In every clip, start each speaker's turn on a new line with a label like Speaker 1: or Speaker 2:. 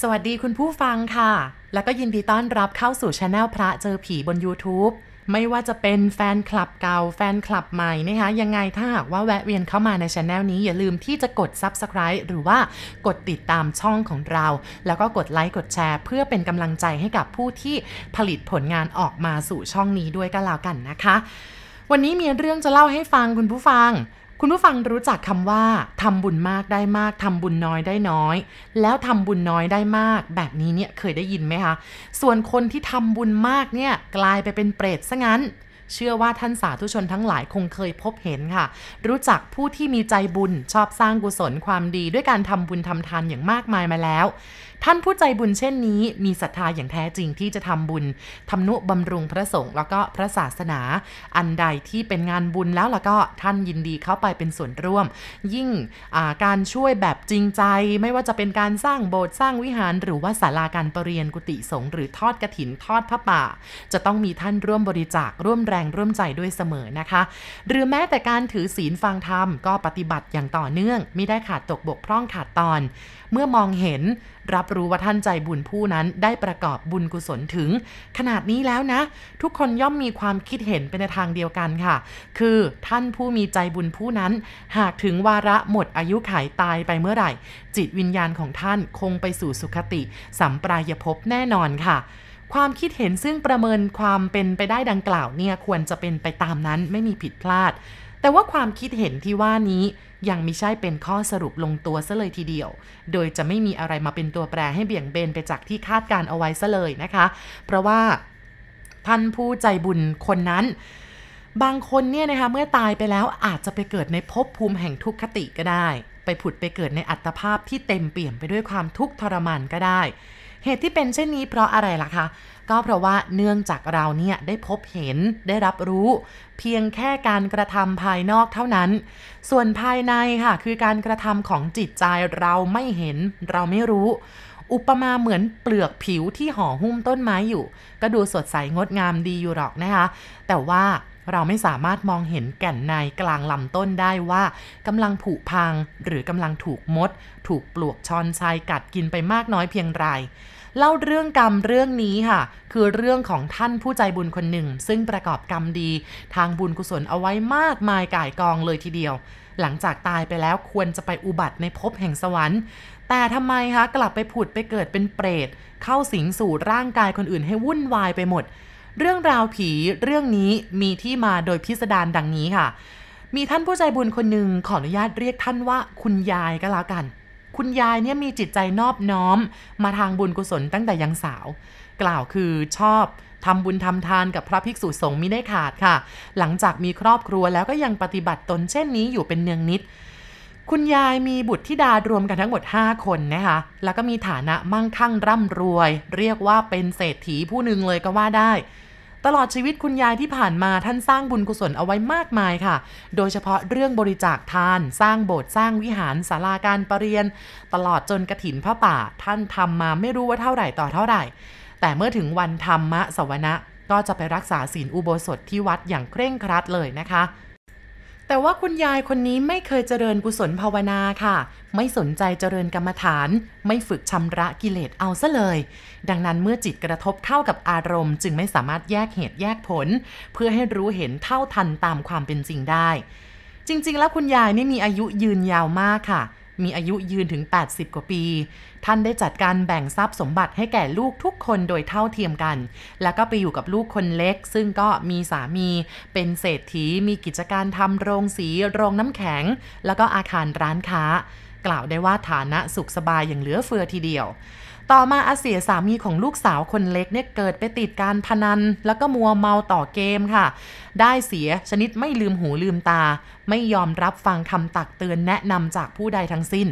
Speaker 1: สวัสดีคุณผู้ฟังค่ะ แล้วก็ยินดีต้อนรับเข้าสู่ช anel พระเจอผีบน YouTube ไม่ว่าจะเป็นแฟนคลับเก่าแฟนคลับใหม่นะคะยังไงถ้าหากว่าแวะเวียนเข้ามาในช anel นี้อย่าลืมที่จะกด Subscribe หรือว่ากดติดตามช่องของเรา แล้วก็กดไลค์กดแชร์ เพื่อเป็นกำลังใจให้กับผู้ที่ผลิตผลงานออกมาสู่ช่องนี้ด้วยก็แล้วกันนะคะ วันนี้มีเรื่องจะเล่าให้ฟังคุณผู้ฟัง คุณผู้ฟังรู้จักคำว่าทำบุญมากได้มากทำบุญน้อยได้น้อย แล้วทำบุญน้อยได้มาก แบบนี้เนี่ยเคยได้ยินไหมคะ ส่วนคนที่ทำบุญมากเนี่ยกลายไปเป็นเปรตซะงั้น เชื่อว่าท่านสาธุชนทั้งหลายคงเคยพบเห็นค่ะ รู้จักผู้ที่มีใจบุญชอบสร้างกุศลความดีด้วยการทำบุญทำทานอย่างมากมายมาแล้ว ท่านผู้ใจบุญเช่นนี้ มีศรัทธาอย่างแท้จริงที่จะทำบุญทำนุบำรุงพระสงฆ์แล้วก็พระศาสนา อันใดที่เป็นงานบุญแล้วแล้วก็ท่านยินดีเข้าไปเป็นส่วนร่วม ยิ่งการช่วยแบบจริงใจ ไม่ว่าจะเป็นการสร้างโบสถ์สร้างวิหารหรือว่าศาลาการประเรียนกุฏิสงฆ์หรือทอดกระถินทอดพระป่า จะต้องมีท่านร่วมบริจาคร่วมแรงร่วมใจด้วยเสมอนะคะ หรือแม้แต่การถือศีลฟังธรรมก็ปฏิบัติอย่างต่อเนื่องไม่ได้ขาดตกบกพร่องขาดตอน เมื่อมองเห็นรับรู้ว่าท่านใจบุญผู้นั้นได้ประกอบบุญกุศลถึง ขนาดนี้แล้วนะ ทุกคนย่อมมีความคิดเห็นเป็นในทางเดียวกันค่ะ คือท่านผู้มีใจบุญผู้นั้น หากถึงวาระหมดอายุขัยตายไปเมื่อไหร่ จิตวิญญาณของท่านคงไปสู่สุคติ สัมปรายภพแน่นอนค่ะความคิดเห็นซึ่งประเมินความเป็นไปได้ดังกล่าวเนี่ยควรจะเป็นไปตามนั้นไม่มีผิดพลาด แต่ว่าความคิดเห็นที่ว่านี้ ยังไม่ใช่เป็นข้อสรุปลงตัวซะเลยทีเดียว โดยจะไม่มีอะไรมาเป็นตัวแปรให้เบี่ยงเบนไปจากที่คาดการเอาไว้ซะเลยนะคะ เพราะว่าท่านผู้ใจบุญคนนั้น บางคนเนี่ยนะคะเมื่อตายไปแล้วอาจจะไปเกิดในภพภูมิแห่งทุกขติก็ได้ ไปผุดไปเกิดในอัตภาพที่เต็มเปี่ยมไปด้วยความทุกข์ทรมานก็ได้ เหตุที่เป็นเช่นนี้เพราะอะไรล่ะคะ ก็เพราะว่าเนื่องจากเราเนี่ยได้พบเห็นได้รับรู้ เพียงแค่การกระทำภายนอกเท่านั้น ส่วนภายในค่ะ คือการกระทำของจิตใจเราไม่เห็น เราไม่รู้ อุปมาเหมือนเปลือกผิวที่ห่อหุ้มต้นไม้อยู่ ก็ดูสดใสงดงามดีอยู่หรอกนะคะ แต่ว่าเราไม่สามารถมองเห็นแก่นในกลางลำต้นได้ว่ากำลังผุพัง หรือกำลังถูกมด ถูกปลวกชอนชัยกัดกินไปมากน้อยเพียงไร เล่าเรื่องกรรมเรื่องนี้ค่ะ คือเรื่องของท่านผู้ใจบุญคนหนึ่ง ซึ่งประกอบกรรมดี ทางบุญกุศลเอาไว้มากมายก่ายกองเลยทีเดียว หลังจากตายไปแล้วควรจะไปอุบัติในภพแห่งสวรรค์ แต่ทำไมคะกลับไปผุดไปเกิดเป็นเปรต เข้าสิงสู่ร่างกายคนอื่นให้วุ่นวายไปหมด เรื่องราวผีเรื่องนี้มีที่มาโดยพิสดารดังนี้ค่ะมีท่านผู้ใจบุญคนหนึ่งขออนุญาตเรียกท่านว่าคุณยายก็แล้วกัน คุณยายเนี่ยมีจิตใจนอบน้อม มาทางบุญกุศลตั้งแต่ยังสาว กล่าวคือชอบทำบุญทำทานกับพระภิกษุสงฆ์มิได้ขาดค่ะ หลังจากมีครอบครัวแล้วก็ยังปฏิบัติตนเช่นนี้อยู่เป็นเนืองนิด คุณยายมีบุตรธิดารวมกันทั้งหมด 5 คนนะคะ แล้วก็มีฐานะมั่งคั่งร่ำรวย เรียกว่าเป็นเศรษฐีผู้หนึ่งเลยก็ว่าได้ ตลอดชีวิตคุณยายที่ผ่านมาท่านสร้างบุญกุศลเอาไว้มากมายค่ะ โดยเฉพาะเรื่องบริจาคทาน สร้างโบสถ์สร้างวิหารศาลาการประเรียน ตลอดจนกระถินพระป่า ท่านทำมาไม่รู้ว่าเท่าไหร่ต่อเท่าไหร่ แต่เมื่อถึงวันธรรมะสวนะก็จะไปรักษาศีลอุโบสถที่วัดอย่างเคร่งครัดเลยนะคะ แต่ว่าคุณยายคนนี้ไม่เคยเจริญกุศลภาวนาค่ะ ไม่สนใจเจริญกรรมฐาน ไม่ฝึกชำระกิเลสเอาซะเลย ดังนั้นเมื่อจิตกระทบเข้ากับอารมณ์ จึงไม่สามารถแยกเหตุแยกผล เพื่อให้รู้เห็นเท่าทันตามความเป็นจริงได้ จริง ๆ แล้วคุณยายนี่มีอายุยืนยาวมากค่ะ มีอายุยืนถึง 80 กว่าปี ท่านได้จัดการแบ่งทรัพย์สมบัติให้แก่ลูกทุกคนโดยเท่าเทียมกัน แล้วก็ไปอยู่กับลูกคนเล็ก ซึ่งก็มีสามีเป็นเศรษฐีมีกิจการทำโรงสีโรงน้ำแข็ง แล้วก็อาคารร้านค้า กล่าวได้ว่าฐานะสุขสบายอย่างเหลือเฟือทีเดียวต่อมาอาเสียสามีของลูกสาวคนเล็กเนี่ยเกิดไปติดการพนัน แล้วก็มัวเมาต่อเกมค่ะ ได้เสียชนิดไม่ลืมหูลืมตา ไม่ยอมรับฟังคำตักเตือนแนะนำจากผู้ใดทั้งสิ้น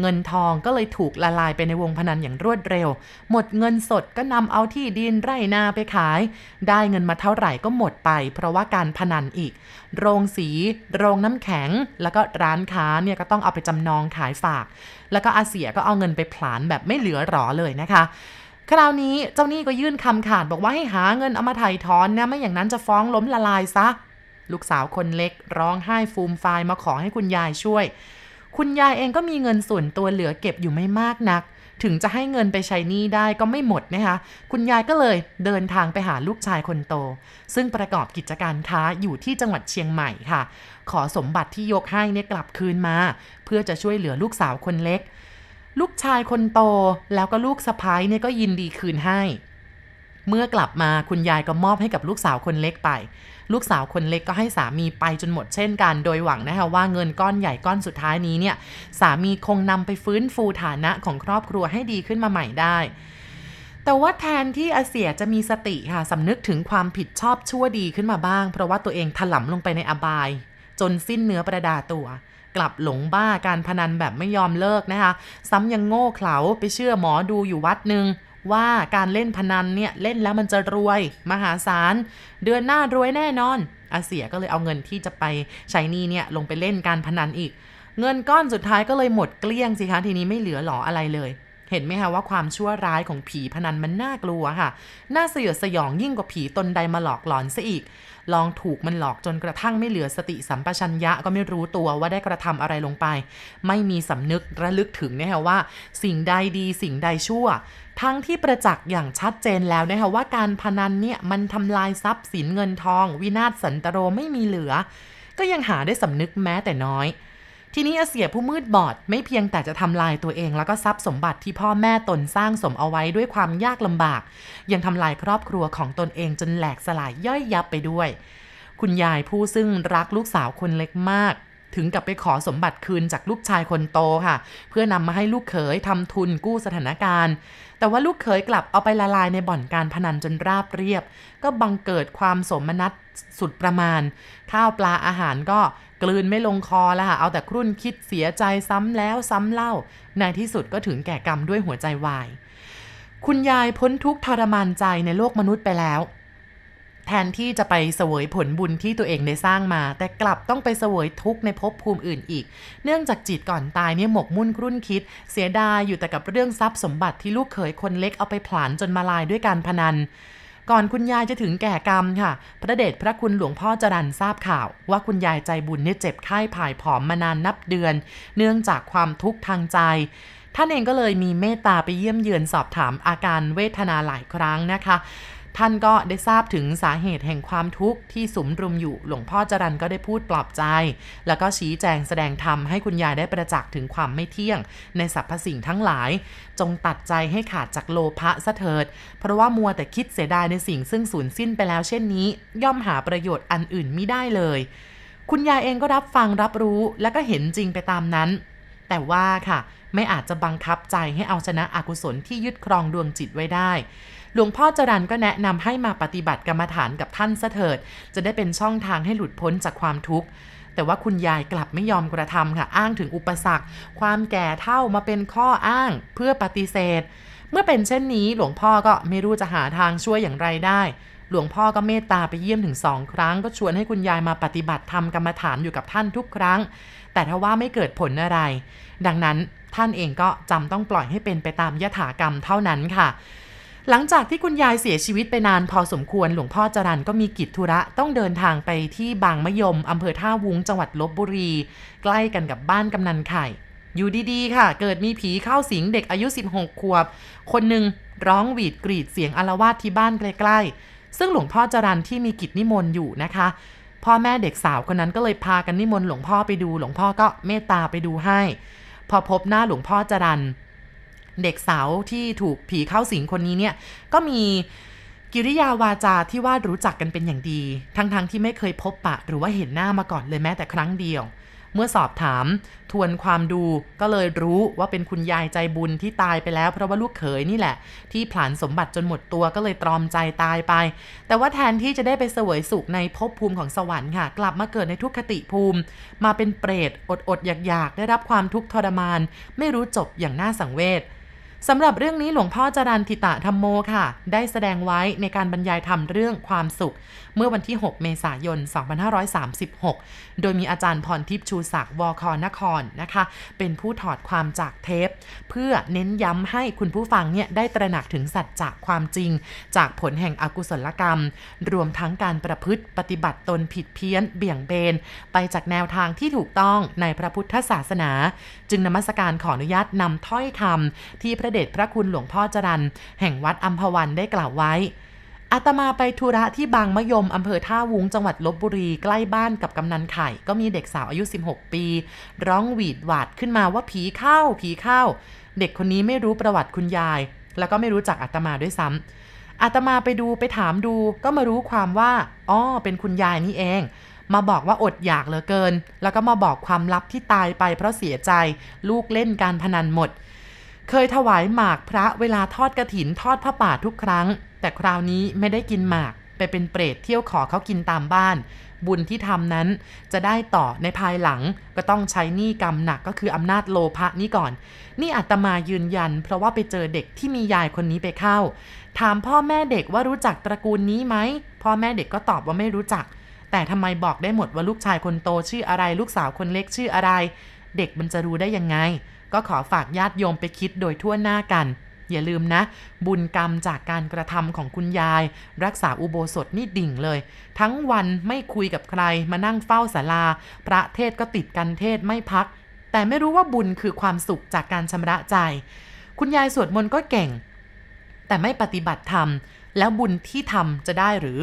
Speaker 1: เงินทองก็เลยถูกละลายไปในวงพนันอย่างรวดเร็ว หมดเงินสดก็นำเอาที่ดินไร่นาไปขาย ได้เงินมาเท่าไหร่ก็หมดไป เพราะว่าการพนันอีก โรงสี โรงน้ำแข็ง แล้วก็ร้านค้าเนี่ยก็ต้องเอาไปจำนองขายฝาก แล้วก็อาเสียก็เอาเงินไปผลานแบบไม่เหลือหรอเลยนะคะคราวนี้เจ้าหนี้ก็ยื่นคำขาดบอกว่าให้หาเงินเอามาไถ่ถอนนะไม่อย่างนั้นจะฟ้องล้มละลายซะ ลูกสาวคนเล็กร้องไห้ฟูมฟายมาขอให้คุณยายช่วย คุณยายเองก็มีเงินส่วนตัวเหลือเก็บอยู่ไม่มากนัก ถึงจะให้เงินไปใช้หนี้ได้ก็ไม่หมดนะคะ คุณยายก็เลยเดินทางไปหาลูกชายคนโต ซึ่งประกอบกิจการค้าอยู่ที่จังหวัดเชียงใหม่ค่ะ ขอสมบัติที่ยกให้เนี่ยกลับคืนมา เพื่อจะช่วยเหลือลูกสาวคนเล็ก ลูกชายคนโตแล้วก็ลูกสะพ้ายเนี่ยก็ยินดีคืนให้ เมื่อกลับมาคุณยายก็มอบให้กับลูกสาวคนเล็กไป ลูกสาวคนเล็กก็ให้สามีไปจนหมดเช่นกัน โดยหวังนะคะว่าเงินก้อนใหญ่ก้อนสุดท้ายนี้เนี่ยสามีคงนำไปฟื้นฟูฐานะของครอบครัวให้ดีขึ้นมาใหม่ได้แต่ว่าแทนที่อาเสียจะมีสติค่ะสำนึกถึงความผิดชอบชั่วดีขึ้นมาบ้าง เพราะว่าตัวเองถลำลงไปในอบาย จนสิ้นเนื้อประดาตัว กลับหลงบ้าการพนันแบบไม่ยอมเลิกนะคะ ซ้ำยังโง่เขลาไปเชื่อหมอดูอยู่วัดหนึ่ง ว่าการเล่นพนันเนี่ยเล่นแล้วมันจะรวยมหาศาล เดือนหน้ารวยแน่นอน อาเสียก็เลยเอาเงินที่จะไปใช้นี่เนี่ยลงไปเล่นการพนันอีก เงินก้อนสุดท้ายก็เลยหมดเกลี้ยงสิคะทีนี้ไม่เหลือหลออะไรเลยเห็นไหมคะว่าความชั่วร้ายของผีพนันมันน่ากลัวค่ะ น่าสยดสยองยิ่งกว่าผีตนใดมาหลอกหลอนซะอีก ลองถูกมันหลอกจนกระทั่งไม่เหลือสติสัมปชัญญะก็ไม่รู้ตัวว่าได้กระทำอะไรลงไป ไม่มีสำนึกระลึกถึงนะคะว่า สิ่งใดดีสิ่งใดชั่ว ทั้งที่ประจักษ์อย่างชัดเจนแล้วนะคะว่าการพนันเนี่ยมันทำลายทรัพย์สินเงินทอง วินาศสันตโรไม่มีเหลือ ก็ยังหาได้สำนึกแม้แต่น้อย ทีนี้อาเสียผู้มืดบอดไม่เพียงแต่จะทำลายตัวเองแล้วก็ทรัพย์สมบัติที่พ่อแม่ตนสร้างสมเอาไว้ด้วยความยากลำบาก ยังทำลายครอบครัวของตนเองจนแหลกสลายย่อยยับไปด้วย คุณยายผู้ซึ่งรักลูกสาวคนเล็กมากถึงกับไปขอสมบัติคืนจากลูกชายคนโตค่ะ เพื่อนำมาให้ลูกเขยทำทุนกู้สถานการณ์ แต่ว่าลูกเขยกลับเอาไปละลายในบ่อนการพนันจนราบเรียบ ก็บังเกิดความสมนัตสุดประมาณ ข้าวปลาอาหารก็ กลืนไม่ลงคอแล้วค่ะเอาแต่ครุ่นคิดเสียใจซ้ำแล้วซ้ำเล่า ในที่สุดก็ถึงแก่กรรมด้วยหัวใจวาย คุณยายพ้นทุกทรมานใจในโลกมนุษย์ไปแล้ว แทนที่จะไปเสวยผลบุญที่ตัวเองได้สร้างมา แต่กลับต้องไปเสวยทุกข์ในภพภูมิอื่นอีก เนื่องจากจิตก่อนตายเนี่ยหมกมุ่นครุ่นคิด เสียดายอยู่แต่กับเรื่องทรัพย์สมบัติที่ลูกเขยคนเล็กเอาไปผลาญจนมาลายด้วยการพนัน ก่อนคุณยายจะถึงแก่กรรมค่ะ พระเดชพระคุณหลวงพ่อจรันทราบข่าว ว่าคุณยายใจบุญเนี่ยเจ็บไข้ผายผอมมานานนับเดือน เนื่องจากความทุกข์ทางใจท่านเองก็เลยมีเมตตาไปเยี่ยมเยือนสอบถามอาการเวทนาหลายครั้งนะคะ ท่านก็ได้ทราบถึงสาเหตุแห่งความทุกข์ที่สุมรุมอยู่ หลวงพ่อจรันก็ได้พูดปลอบใจ แล้วก็ชี้แจงแสดงธรรมให้คุณยายได้ประจักษ์ถึงความไม่เที่ยง ในสรรพสิ่งทั้งหลาย จงตัดใจให้ขาดจากโลภะซะเถิด เพราะว่ามัวแต่คิดเสียดายในสิ่งซึ่งสูญสิ้นไปแล้วเช่นนี้ ย่อมหาประโยชน์อันอื่นไม่ได้เลย คุณยายเองก็รับฟังรับรู้และก็เห็นจริงไปตามนั้น แต่ว่าค่ะ ไม่อาจจะบังคับใจให้เอาชนะอกุศลที่ยึดครองดวงจิตไว้ได้ หลวงพ่อจรันก็แนะนำให้มาปฏิบัติกรรมฐานกับท่านซะเถิด จะได้เป็นช่องทางให้หลุดพ้นจากความทุกข์แต่ว่าคุณยายกลับไม่ยอมกระทำค่ะ อ้างถึงอุปสรรค ความแก่เท่ามาเป็นข้ออ้างเพื่อปฏิเสธ เมื่อเป็นเช่นนี้หลวงพ่อก็ไม่รู้จะหาทางช่วยอย่างไรได้ หลวงพ่อก็เมตตาไปเยี่ยมถึงสองครั้ง ก็ชวนให้คุณยายมาปฏิบัติธรรมกรรมฐานอยู่กับท่านทุกครั้ง แต่ถ้าว่าไม่เกิดผลอะไร ดังนั้นท่านเองก็จำต้องปล่อยให้เป็นไปตามยถากรรมเท่านั้นค่ะ หลังจากที่คุณยายเสียชีวิตไปนานพอสมควรหลวงพ่อจรันก็มีกิจธุระต้องเดินทางไปที่บางมะยมอำเภอท่าวุ้งจังหวัดลบบุรี ใกล้กันกับบ้านกำนันไข่ อยู่ดีๆ ค่ะ เกิดมีผีเข้าสิงเด็กอายุ 16 ขวบ คนหนึ่งร้องหวีดกรีดเสียงอารวาสที่บ้านใกล้ๆ ซึ่งหลวงพ่อจรันที่มีกิจนิมนต์อยู่นะคะ พ่อแม่เด็กสาวคนนั้นก็เลยพากันนิมนต์หลวงพ่อไปดู หลวงพ่อก็เมตตาไปดูให้ พอพบหน้าหลวงพ่อจรัน เด็กสาวที่ถูกผีเข้าสิงคนนี้เนี่ยก็มีกิริยาวาจาที่ว่ารู้จักกันเป็นอย่างดี ทั้งๆทที่ไม่เคยพบปะ หรือว่าเห็นหน้ามาก่อนเลยแม้แต่ครั้งเดียว เมื่อสอบถามทวนความดูก็เลยรู้ว่าเป็นคุณยายใจบุญที่ตายไปแล้ว เพราะว่าลูกเขยนี่แหละ ที่ผลานสมบัติจนหมดตัวก็เลยตรอมใจตายไป แต่ว่าแทนที่จะได้ไปเสวยสุขในภพภูมิของสวรรค์ค่ะ กลับมาเกิดในทุกขติภูมิ มาเป็นเปรตอดอดๆอยากๆ ได้รับความทุกข์ทรมาน ไม่รู้จบอย่างน่าสังเวช สำหรับเรื่องนี้หลวงพ่อจรันทิตะธรรมโมค่ะ ได้แสดงไว้ในการบรรยายธรรมเรื่องความสุข เมื่อวันที่ 6 เมษายน 2536 โดยมีอาจารย์พรทิพย์ชูศักดิ์วคนครนะคะ เป็นผู้ถอดความจากเทป เพื่อเน้นย้ำให้คุณผู้ฟังเนี่ยได้ตระหนักถึงสัจจะความจริง จากผลแห่งอกุศลกรรม รวมทั้งการประพฤติปฏิบัติตนผิดเพี้ยน เบี่ยงเบน ไปจากแนวทางที่ถูกต้องในพระพุทธศาสนา จึงนมัสการขออนุญาตนำถ้อยคำที่พระระเดชพระคุณหลวงพ่อจรันแห่งวัดอัมพวันได้กล่าวไว้อาตมาไปธุระที่บางมะยมอำเภอท่าวุ้งจังหวัดลบบุรีใกล้บ้านกับกำนันไข่ ก็มีเด็กสาวอายุ 16 ปี ร้องหวีดหวาดขึ้นมาว่าผีเข้าผีเข้า เด็กคนนี้ไม่รู้ประวัติคุณยาย แล้วก็ไม่รู้จักอาตมาด้วยซ้ำอาตมาไปดูไปถามดู ก็มารู้ความว่าอ๋อเป็นคุณยายนี่เอง มาบอกว่าอดอยากเหลือเกิน แล้วก็มาบอกความลับที่ตายไปเพราะเสียใจ ลูกเล่นการพนันหมด เคยถวายหมากพระเวลาทอดกระถินทอดผ้าป่าทุกครั้ง แต่คราวนี้ไม่ได้กินหมาก ไปเป็นเปรตเที่ยวขอเขากินตามบ้าน บุญที่ทำนั้นจะได้ต่อในภายหลัง ก็ต้องใช้หนี้กรรมหนักก็คืออำนาจโลภะนี้ก่อน นี่อาตมายืนยัน เพราะว่าไปเจอเด็กที่มียายคนนี้ไปเข้า ถามพ่อแม่เด็กว่ารู้จักตระกูลนี้ไหมพ่อแม่เด็กก็ตอบว่าไม่รู้จัก แต่ทำไมบอกได้หมดว่าลูกชายคนโตชื่ออะไร ลูกสาวคนเล็กชื่ออะไร เด็กมันจะรู้ได้ยังไง ก็ขอฝากญาติโยมไปคิดโดยทั่วหน้ากัน อย่าลืมนะ บุญกรรมจากการกระทำของคุณยาย รักษาอุโบสถนี่ดิ่งเลย ทั้งวันไม่คุยกับใครมานั่งเฝ้าศาลา พระเทศก็ติดกันเทศไม่พัก แต่ไม่รู้ว่าบุญคือความสุขจากการชำระใจ คุณยายสวดมนต์ก็เก่ง แต่ไม่ปฏิบัติธรรม แล้วบุญที่ทำจะได้หรือ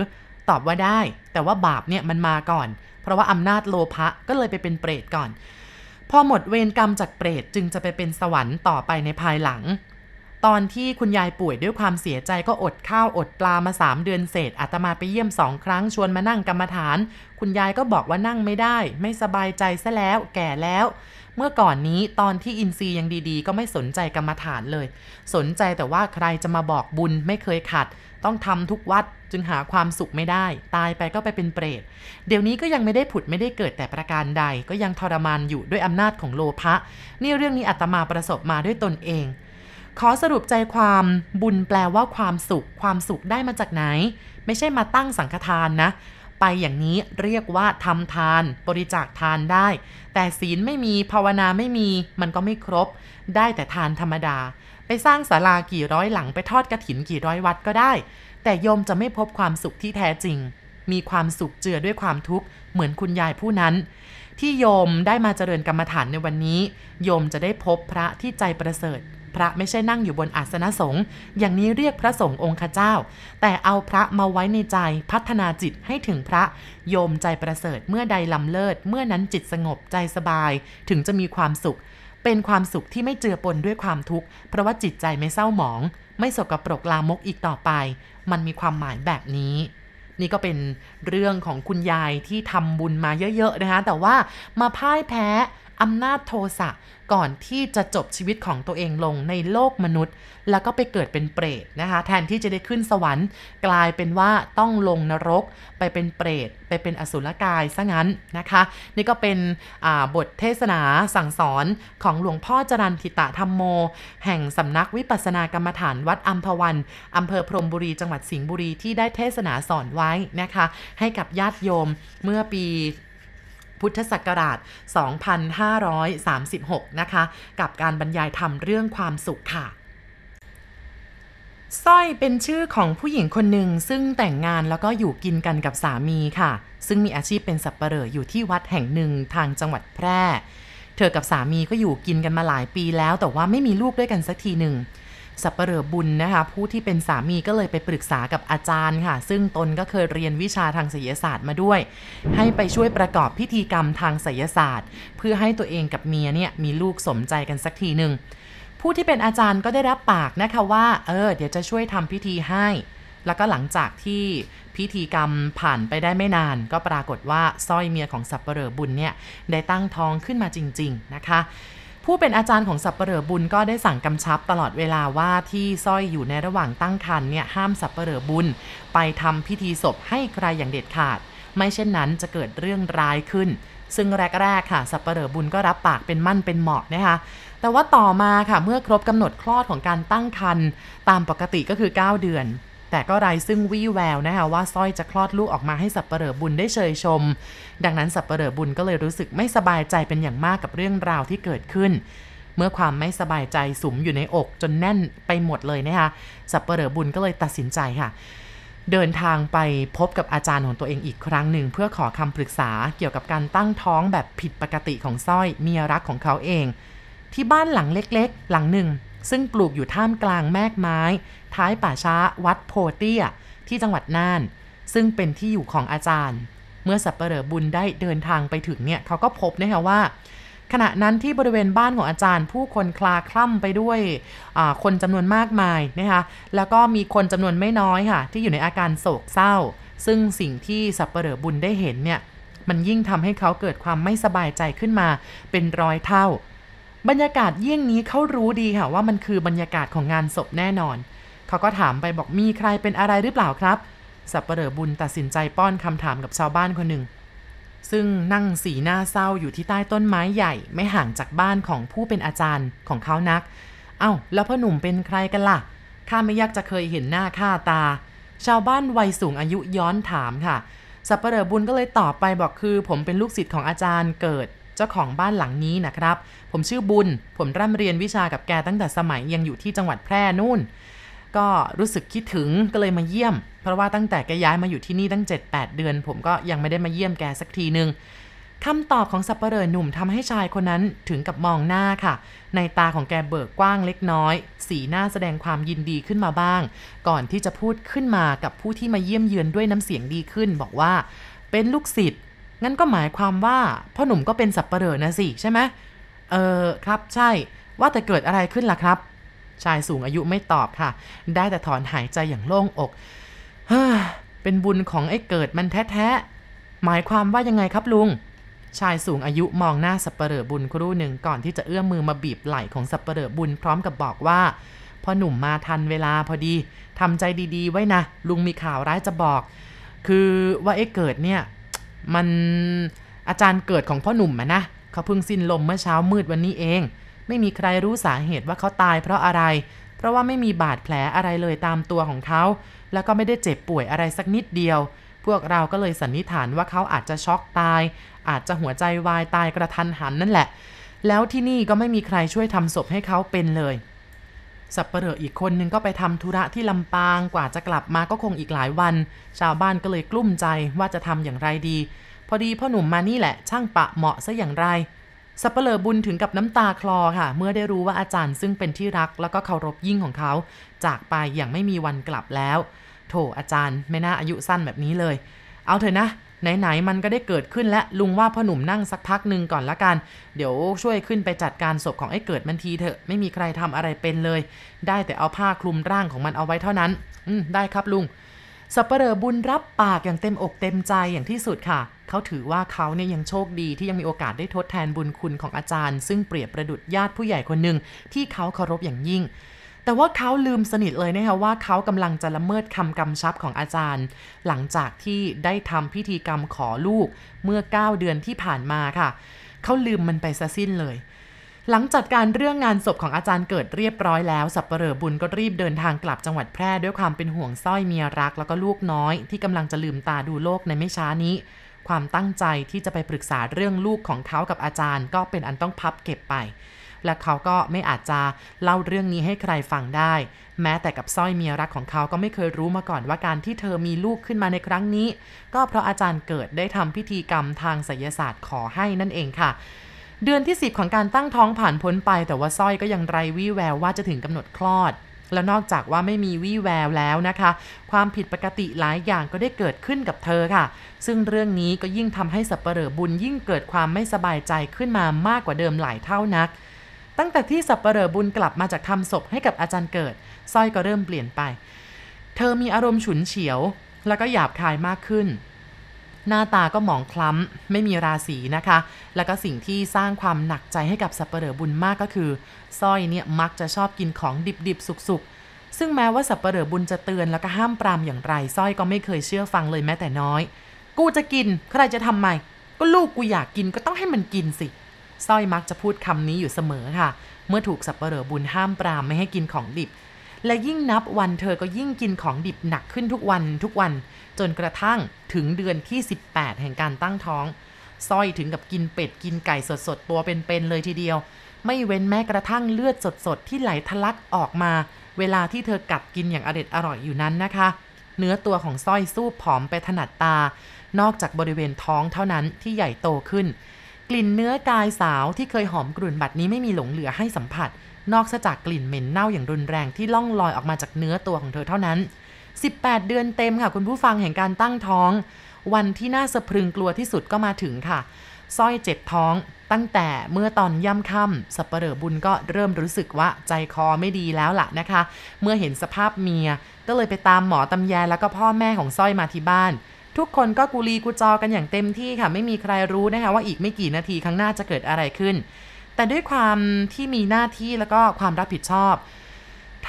Speaker 1: ตอบว่าได้ แต่ว่าบาปเนี่ยมันมาก่อน เพราะว่าอำนาจโลภะก็เลยไปเป็นเปรตก่อน พอหมดเวรกรรมจากเปรตจึงจะไปเป็นสวรรค์ต่อไปในภายหลัง ตอนที่คุณยายป่วยด้วยความเสียใจก็อดข้าวอดปลามาสามเดือนเศษอาตมาไปเยี่ยมสองครั้งชวนมานั่งกรรมฐาน คุณยายก็บอกว่านั่งไม่ได้ ไม่สบายใจซะแล้วแก่แล้ว เมื่อก่อนนี้ตอนที่อินซียังดีๆ ก็ไม่สนใจกรรมฐานเลย สนใจแต่ว่าใครจะมาบอกบุญไม่เคยขัด ต้องทำทุกวัดจึงหาความสุขไม่ได้ ตายไปก็ไปเป็นเปรต เดี๋ยวนี้ก็ยังไม่ได้ผุดไม่ได้เกิดแต่ประการใด ก็ยังทรมานอยู่ด้วยอำนาจของโลภะนี่เรื่องนี้อาตมาประสบมาด้วยตนเอง ขอสรุปใจความบุญแปลว่าความสุข ความสุขได้มาจากไหน ไม่ใช่มาตั้งสังฆทานนะ ไปอย่างนี้เรียกว่าทำทาน บริจาคทานได้ แต่ศีลไม่มีภาวนาไม่มี มันก็ไม่ครบ ได้แต่ทานธรรมดา ไปสร้างศาลากี่ร้อยหลังไปทอดกระถินกี่ร้อยวัดก็ได้ แต่โยมจะไม่พบความสุขที่แท้จริง มีความสุขเจือด้วยความทุกข์เหมือนคุณยายผู้นั้น ที่โยมได้มาเจริญกรรมฐานในวันนี้ โยมจะได้พบพระที่ใจประเสริฐพระไม่ใช่นั่งอยู่บนอาสนะสงฆ์อย่างนี้เรียกพระสงฆ์องค์ขเจ้า แต่เอาพระมาไว้ในใจพัฒนาจิตให้ถึงพระ โยมใจประเสริฐเมื่อใดลำเลิศ เมื่อนั้นจิตสงบใจสบาย ถึงจะมีความสุข เป็นความสุขที่ไม่เจือปนด้วยความทุกข์ เพราะว่าจิตใจไม่เศร้าหมอง ไม่สกปรกลามกอีกต่อไป มันมีความหมายแบบนี้ นี่ก็เป็นเรื่องของคุณยายที่ทำบุญมาเยอะ ๆ นะคะ แต่ว่ามาพ่ายแพ้ อำนาจโทสะก่อนที่จะจบชีวิตของตัวเองลงในโลกมนุษย์ แล้วก็ไปเกิดเป็นเปรตนะคะ แทนที่จะได้ขึ้นสวรรค์ กลายเป็นว่าต้องลงนรก ไปเป็นเปรต ไปเป็นอสุรกายซะงั้นนะคะ นี่ก็เป็นบทเทศนาสั่งสอนของหลวงพ่อจรันทิตะธรรมโม แห่งสำนักวิปัสสนากรรมฐานวัดอัมพวันอำเภอพรมบุรีจังหวัดสิงห์บุรีที่ได้เทศนาสอนไว้นะคะ ให้กับญาติโยมเมื่อปี พุทธศักราช 2536 นะคะ กับการบรรยายธรรมเรื่องความสุขค่ะสร้อยเป็นชื่อของผู้หญิงคนหนึ่งซึ่งแต่งงานแล้วก็อยู่กินกันกับสามีค่ะ ซึ่งมีอาชีพเป็นสับปเหร่ออยู่ที่วัดแห่งหนึ่งทางจังหวัดแพร่ เธอกับสามีก็อยู่กินกันมาหลายปีแล้วแต่ว่าไม่มีลูกด้วยกันสักทีหนึ่ง สับปเหร่อบุญนะคะผู้ที่เป็นสามีก็เลยไปปรึกษากับอาจารย์ค่ะ ซึ่งตนก็เคยเรียนวิชาทางศิลศาสตร์มาด้วย ให้ไปช่วยประกอบพิธีกรรมทางศิลศาสตร์ เพื่อให้ตัวเองกับเมียเนี่ยมีลูกสมใจกันสักทีหนึ่งผู้ที่เป็นอาจารย์ก็ได้รับปากนะคะว่าเออเดี๋ยวจะช่วยทำพิธีให้ แล้วก็หลังจากที่พิธีกรรมผ่านไปได้ไม่นาน ก็ปรากฏว่าสร้อยเมียของสับปเหร่อบุญเนี่ยได้ตั้งท้องขึ้นมาจริง ๆนะคะ ผู้เป็นอาจารย์ของสับปเหร่อบุญก็ได้สั่งกำชับตลอดเวลาว่าที่สร้อยอยู่ในระหว่างตั้งครรภ์เนี่ยห้ามสับปเหร่อบุญ ไปทำพิธีศพให้ใครอย่างเด็ดขาด ไม่เช่นนั้นจะเกิดเรื่องร้ายขึ้น ซึ่งแรก ๆ ค่ะ สับปเหร่อบุญก็รับปากเป็นมั่นเป็นเหมาะนะคะแต่ว่าต่อมาค่ะเมื่อครบกำหนดคลอดของการตั้งครรภ์ตามปกติก็คือ 9 เดือน แต่ก็ไร้ซึ่งวี่แววนะคะว่าสร้อยจะคลอดลูกออกมาให้สับปเหร่อบุญได้เชยชม ดังนั้นสับปเหร่อบุญก็เลยรู้สึกไม่สบายใจเป็นอย่างมากกับเรื่องราวที่เกิดขึ้น เมื่อความไม่สบายใจสุมอยู่ในอกจนแน่นไปหมดเลยนะคะสับปเหร่อบุญก็เลยตัดสินใจค่ะเดินทางไปพบกับอาจารย์ของตัวเองอีกครั้งหนึ่ง เพื่อขอคำปรึกษาเกี่ยวกับการตั้งท้องแบบผิดปกติของสร้อยเมียรักของเขาเอง ที่บ้านหลังเล็กๆ หลังหนึ่ง ซึ่งปลูกอยู่ท่ามกลางแมกไม้ ท้ายป่าช้าวัดโพเตีย ที่จังหวัดน่าน ซึ่งเป็นที่อยู่ของอาจารย์ เมื่อสับปเหร่อบุญได้เดินทางไปถึงเนี่ยเขาก็พบนะคะว่า ขณะนั้นที่บริเวณบ้านของอาจารย์ ผู้คนคลาคล่ำไปด้วยคนจำนวนมากมายนะคะแล้วก็มีคนจำนวนไม่น้อยค่ะ ที่อยู่ในอาการโศกเศร้า ซึ่งสิ่งที่สับปเหร่อบุญได้เห็นเนี่ยมันยิ่งทำให้เขาเกิดความไม่สบายใจขึ้นมาเป็นร้อยเท่า บรรยากาศเยี่ยงนี้เขารู้ดีค่ะว่ามันคือบรรยากาศของงานศพแน่นอน เขาก็ถามไปบอกมีใครเป็นอะไรหรือเปล่าครับ สับปเหร่อบุญตัดสินใจป้อนคำถามกับชาวบ้านคนหนึ่ง ซึ่งนั่งสีหน้าเศร้าอยู่ที่ใต้ต้นไม้ใหญ่ ไม่ห่างจากบ้านของผู้เป็นอาจารย์ของเขานัก เอา้าแล้วพ่อหนุ่มเป็นใครกันละ่ะ ข้าไม่ยากจะเคยเห็นหน้าค่าตา ชาวบ้านวัยสูงอายุย้อนถามค่ะ สับปเหร่อบุญก็เลยตอบไปบอกคือ ผมเป็นลูกศิษย์ของอาจารย์เกิด เจ้าของบ้านหลังนี้นะครับ ผมชื่อบุญ ผมร่ำเรียนวิชากับแกตั้งแต่สมัยยังอยู่ที่จังหวัดแพร่นู่น ก็รู้สึกคิดถึงก็เลยมาเยี่ยม เพราะว่าตั้งแต่แกย้ายมาอยู่ที่นี่ตั้ง 7-8 เดือน ผมก็ยังไม่ได้มาเยี่ยมแกสักทีนึงคำตอบของสับปเหร่อหนุ่มทำให้ชายคนนั้นถึงกับมองหน้าค่ะ ในตาของแกเบิกกว้างเล็กน้อย สีหน้าแสดงความยินดีขึ้นมาบ้าง ก่อนที่จะพูดขึ้นมากับผู้ที่มาเยี่ยมเยือนด้วยน้ำเสียงดีขึ้น บอกว่า เป็นลูกศิษย์ งั้นก็หมายความว่าพ่อหนุ่มก็เป็นสับปเหร่อนะสิใช่ไหมเออครับใช่ว่าแต่เกิดอะไรขึ้นล่ะครับ ชายสูงอายุไม่ตอบค่ะ ได้แต่ถอนหายใจอย่างโล่งอกเฮ้เป็นบุญของไอ้เกิดมันแท้ๆหมายความว่ายังไงครับลุง ชายสูงอายุมองหน้าสับปเหร่อบุญครู่หนึ่งก่อนที่จะเอื้อมมือมาบีบไหล่ของสับปเหร่อบุญพร้อมกับบอกว่าพ่อหนุ่มมาทันเวลาพอดีทำใจดีๆ ไว้นะ ลุงมีข่าวร้ายจะบอก คือว่าไอ้เกิดเนี่ย มันอาจารย์เกิดของพ่อหนุ่มนะเขาเพิ่งสิ้นลมเมื่อเช้ามืดวันนี้เอง ไม่มีใครรู้สาเหตุว่าเขาตายเพราะอะไร เพราะว่าไม่มีบาดแผลอะไรเลยตามตัวของเขา แล้วก็ไม่ได้เจ็บป่วยอะไรสักนิดเดียว พวกเราก็เลยสันนิษฐานว่าเขาอาจจะช็อกตาย อาจจะหัวใจวายตายกระทันหันนั่นแหละ แล้วที่นี่ก็ไม่มีใครช่วยทำศพให้เขาเป็นเลย สับเหร่ออีกคนนึงก็ไปทำธุระที่ลำปางกว่าจะกลับมาก็คงอีกหลายวัน ชาวบ้านก็เลยกลุ้มใจว่าจะทำอย่างไรดี พอดีพ่อหนุ่มมานี่แหละช่างปะเหมาะซะอย่างไรสับเหร่อบุญถึงกับน้ำตาคลอค่ะ เมื่อได้รู้ว่าอาจารย์ซึ่งเป็นที่รักแล้วก็เคารพยิ่งของเขา จากไปอย่างไม่มีวันกลับแล้ว โถอาจารย์ไม่น่าอายุสั้นแบบนี้เลย เอาเถอะนะ ไหนๆมันก็ได้เกิดขึ้นและลุงว่าพ่อหนุ่มนั่งสักพักหนึ่งก่อนละกัน เดี๋ยวช่วยขึ้นไปจัดการศพของไอ้เกิดมันทีเถอะไม่มีใครทำอะไรเป็นเลย ได้แต่เอาผ้าคลุมร่างของมันเอาไว้เท่านั้น อืมได้ครับลุงสัปเหร่อบุญรับปากอย่างเต็มอกเต็มใจอย่างที่สุดค่ะ เขาถือว่าเขาเนี่ยยังโชคดีที่ยังมีโอกาสได้ทดแทนบุญคุณของอาจารย์ ซึ่งเปรียบประดุดญาติผู้ใหญ่คนหนึ่งที่เขาเคารพอย่างยิ่ง แต่ว่าเขาลืมสนิทเลยนะคะว่าเขากำลังจะละเมิดคำกำชับของอาจารย์ หลังจากที่ได้ทำพิธีกรรมขอลูกเมื่อ 9 เดือนที่ผ่านมาค่ะ เขาลืมมันไปซะสิ้นเลย หลังจัดการเรื่องงานศพของอาจารย์เกิดเรียบร้อยแล้วสับเหร่อบุญก็รีบเดินทางกลับจังหวัดแพร่ด้วยความเป็นห่วงสร้อยเมียรักแล้วก็ลูกน้อย ที่กำลังจะลืมตาดูโลกในไม่ช้านี้ความตั้งใจที่จะไปปรึกษาเรื่องลูกของเขากับอาจารย์ ก็เป็นอันต้องพับเก็บไป และเขาก็ไม่อาจจะเล่าเรื่องนี้ให้ใครฟังได้ แม้แต่กับสร้อยเมียรักของเขาก็ไม่เคยรู้มาก่อนว่าการที่เธอมีลูกขึ้นมาในครั้งนี้ ก็เพราะอาจารย์เกิดได้ทำพิธีกรรมทางไสยศาสตร์ขอให้นั่นเองค่ะเดือนที่ 10 ของการตั้งท้องผ่านพ้นไป แต่ว่าสร้อยก็ยังไรวี่แววว่าจะถึงกำหนดคลอด และนอกจากว่าไม่มีวี่แววแล้วนะคะ ความผิดปกติหลายอย่างก็ได้เกิดขึ้นกับเธอค่ะ ซึ่งเรื่องนี้ก็ยิ่งทำให้สับเปลอบุญยิ่งเกิดความไม่สบายใจขึ้นมามากกว่าเดิมหลายเท่านัก ตั้งแต่ที่สับปเหร่อบุญกลับมาจากทำศพให้กับอาจารย์เกิดสร้อยก็เริ่มเปลี่ยนไป เธอมีอารมณ์ฉุนเฉียว แล้วก็หยาบคายมากขึ้น หน้าตาก็หมองคล้ำ ไม่มีราศีนะคะ แล้วก็สิ่งที่สร้างความหนักใจให้กับสับปเหร่อบุญมากก็คือสร้อยเนี่ยมักจะชอบกินของดิบๆสุกๆ ซึ่งแม้ว่าสับปเหร่อบุญจะเตือนแล้วก็ห้ามปรามอย่างไรสร้อยก็ไม่เคยเชื่อฟังเลยแม้แต่น้อย กูจะกินใครจะทำไมก็ลูกกูอยากกินก็ต้องให้มันกินสิ สร้อยมักจะพูดคำนี้อยู่เสมอค่ะ เมื่อถูกสับปเหร่อบุญห้ามปรามไม่ให้กินของดิบ และยิ่งนับวันเธอก็ยิ่งกินของดิบหนักขึ้นทุกวันทุกวัน จนกระทั่งถึงเดือนที่ 18 แห่งการตั้งท้องสร้อยถึงกับกินเป็ดกินไก่สดๆตัวเป็นๆเลยทีเดียว ไม่เว้นแม้กระทั่งเลือดสดๆที่ไหลทะลักออกมา เวลาที่เธอกัดกินอย่างอร็ดอร่อยอยู่นั้นนะคะ เนื้อตัวของสร้อยสู้ผอมไปถนัดตา นอกจากบริเวณท้องเท่านั้นที่ใหญ่โตขึ้น กลิ่นเนื้อกายสาวที่เคยหอมกลุ่นบัดนี้ไม่มีหลงเหลือให้สัมผัส นอกจากกลิ่นเหม็นเน่าอย่างรุนแรงที่ล่องลอยออกมาจากเนื้อตัวของเธอเท่านั้น 18 เดือนเต็มค่ะ คุณผู้ฟังแห่งการตั้งท้อง วันที่น่าสะพรึงกลัวที่สุดก็มาถึงค่ะสร้อยเจ็บท้องตั้งแต่เมื่อตอนย่ำค่ำสัปเหร่อบุญก็เริ่มรู้สึกว่าใจคอไม่ดีแล้วล่ะนะคะ เมื่อเห็นสภาพเมียก็เลยไปตามหมอตำแยแล้วก็พ่อแม่ของสร้อยมาที่บ้าน ทุกคนก็กุลีกุจอกันอย่างเต็มที่ค่ะ ไม่มีใครรู้นะคะว่าอีกไม่กี่นาทีข้างหน้าจะเกิดอะไรขึ้น แต่ด้วยความที่มีหน้าที่แล้วก็ความรับผิดชอบ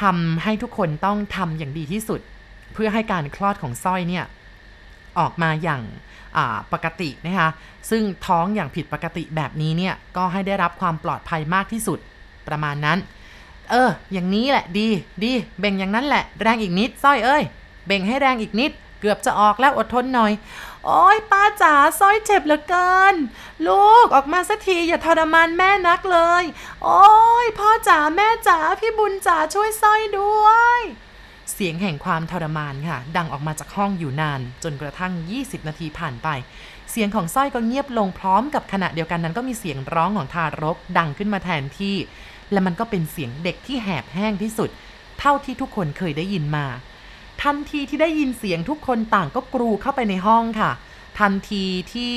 Speaker 1: ทำให้ทุกคนต้องทำอย่างดีที่สุด เพื่อให้การคลอดของสร้อยเนี่ยออกมาอย่างปกตินะคะซึ่งท้องอย่างผิดปกติแบบนี้เนี่ยก็ให้ได้รับความปลอดภัยมากที่สุดประมาณนั้น เออ อย่างนี้แหละดีดีเบ่งอย่างนั้นแหละ แรงอีกนิดสร้อยเอ้ย เบ่งให้แรงอีกนิด กือบจะออกแล้วอดทนหน่อย โอ้ยป้าจ๋าสร้อยเจ็บเหลือเกิน ลูกออกมาสักทีอย่าทรมานแม่นักเลย โอ้ยพ่อจ๋าแม่จ๋าพี่บุญจ๋าช่วยสร้อยด้วย เสียงแห่งความทรมานค่ะ ดังออกมาจากห้องอยู่นาน จนกระทั่ง 20 นาทีผ่านไป เสียงของสร้อยก็เงียบลงพร้อมกับขณะเดียวกันนั้นก็มีเสียงร้องของทารกดังขึ้นมาแทนที่ และมันก็เป็นเสียงเด็กที่แหบแห้งที่สุด เท่าที่ทุกคนเคยได้ยินมา ทันทีที่ได้ยินเสียงทุกคนต่างก็กรูเข้าไปในห้องค่ะ ทันทีที่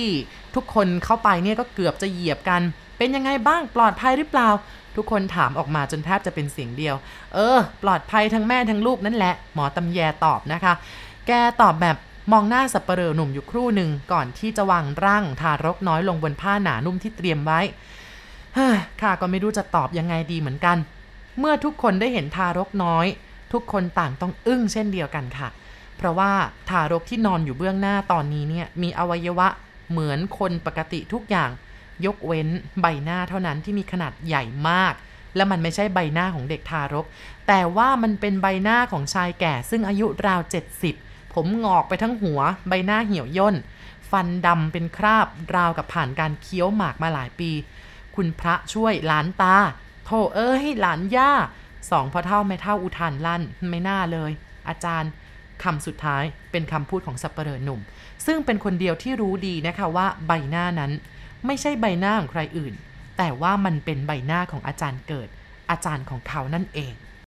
Speaker 1: ทุกคนเข้าไปเนี่ยก็เกือบจะเหยียบกัน เป็นยังไงบ้างปลอดภัยหรือเปล่า ทุกคนถามออกมาจนแทบจะเป็นเสียงเดียว เออ ปลอดภัยทั้งแม่ทั้งลูกนั่นแหละ หมอตำแยตอบนะคะ แกตอบแบบมองหน้าสับเปลอหนุ่มอยู่ครู่หนึ่งก่อนที่จะวางร่างทารกน้อยลงบนผ้าหนานุ่มที่เตรียมไว้ข้าก็ไม่รู้จะตอบยังไงดีเหมือนกัน เมื่อทุกคนได้เห็นทารกน้อย ทุกคนต่างต้องอึ้งเช่นเดียวกันค่ะ เพราะว่าทารกที่นอนอยู่เบื้องหน้าตอนนี้เนี่ยมีอวัยวะเหมือนคนปกติทุกอย่าง ยกเว้นใบหน้าเท่านั้นที่มีขนาดใหญ่มาก และมันไม่ใช่ใบหน้าของเด็กทารก แต่ว่ามันเป็นใบหน้าของชายแก่ ซึ่งอายุราว 70 ผมงอกไปทั้งหัว ใบหน้าเหี่ยวย่น ฟันดำเป็นคราบราวกับผ่านการเคี้ยวหมากมาหลายปี คุณพระช่วยหลานตาโทเอ้ยหลานย่า สองพ่อเท่าแม่เท่าอุทานลั่นไม่น่าเลย อาจารย์คำสุดท้ายเป็นคำพูดของสับเหร่อหนุ่ม ซึ่งเป็นคนเดียวที่รู้ดีนะคะว่าใบหน้านั้น ไม่ใช่ใบหน้าของใครอื่น แต่ว่ามันเป็นใบหน้าของอาจารย์เกิด อาจารย์ของเขานั่นเอง